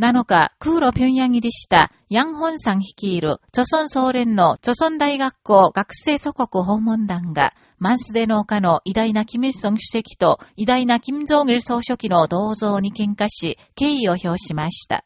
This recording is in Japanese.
7日、空路平壌入りしたヤンホンさん率いる、著村総連の著村大学校学生祖国訪問団が、マンスデ農家の偉大なキム・イルソン主席と偉大なキム・ジョン・ル総書記の銅像に喧嘩し、敬意を表しました。